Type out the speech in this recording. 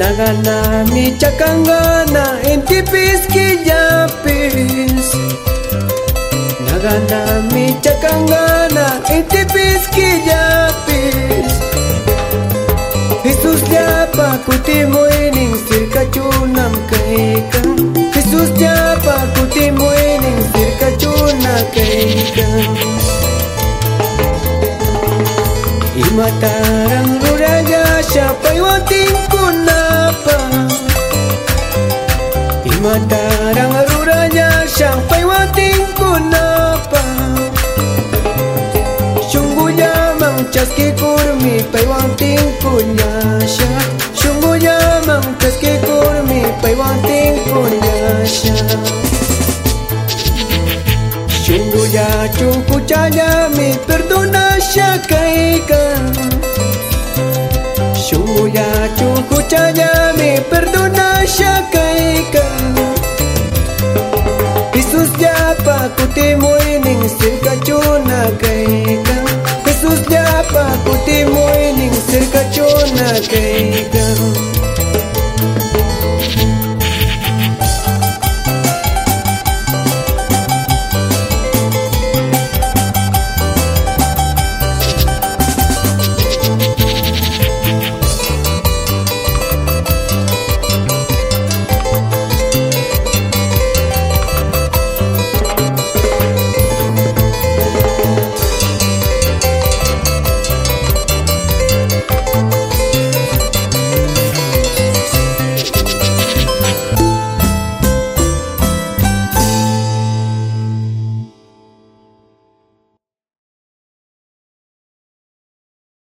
Nagana mi chakangana intipis killapis Nagana mi chakangana intipis killapis Matarang ruraja siapay wating kunapa Di matarang ruraga siapay wating kunapa Sungguhnya mangcas kikurmi pay wating kunyasya Sungguhnya mangcas kikurmi pay wating kunyasya Sungguhnya cungku cahaya mi perdu. ya tuya Chukuchaya mi perdona shakaika Jesús ya pa kutimuinin sirka chuna kaika Jesús ya pa kutimuinin sirka chuna kaika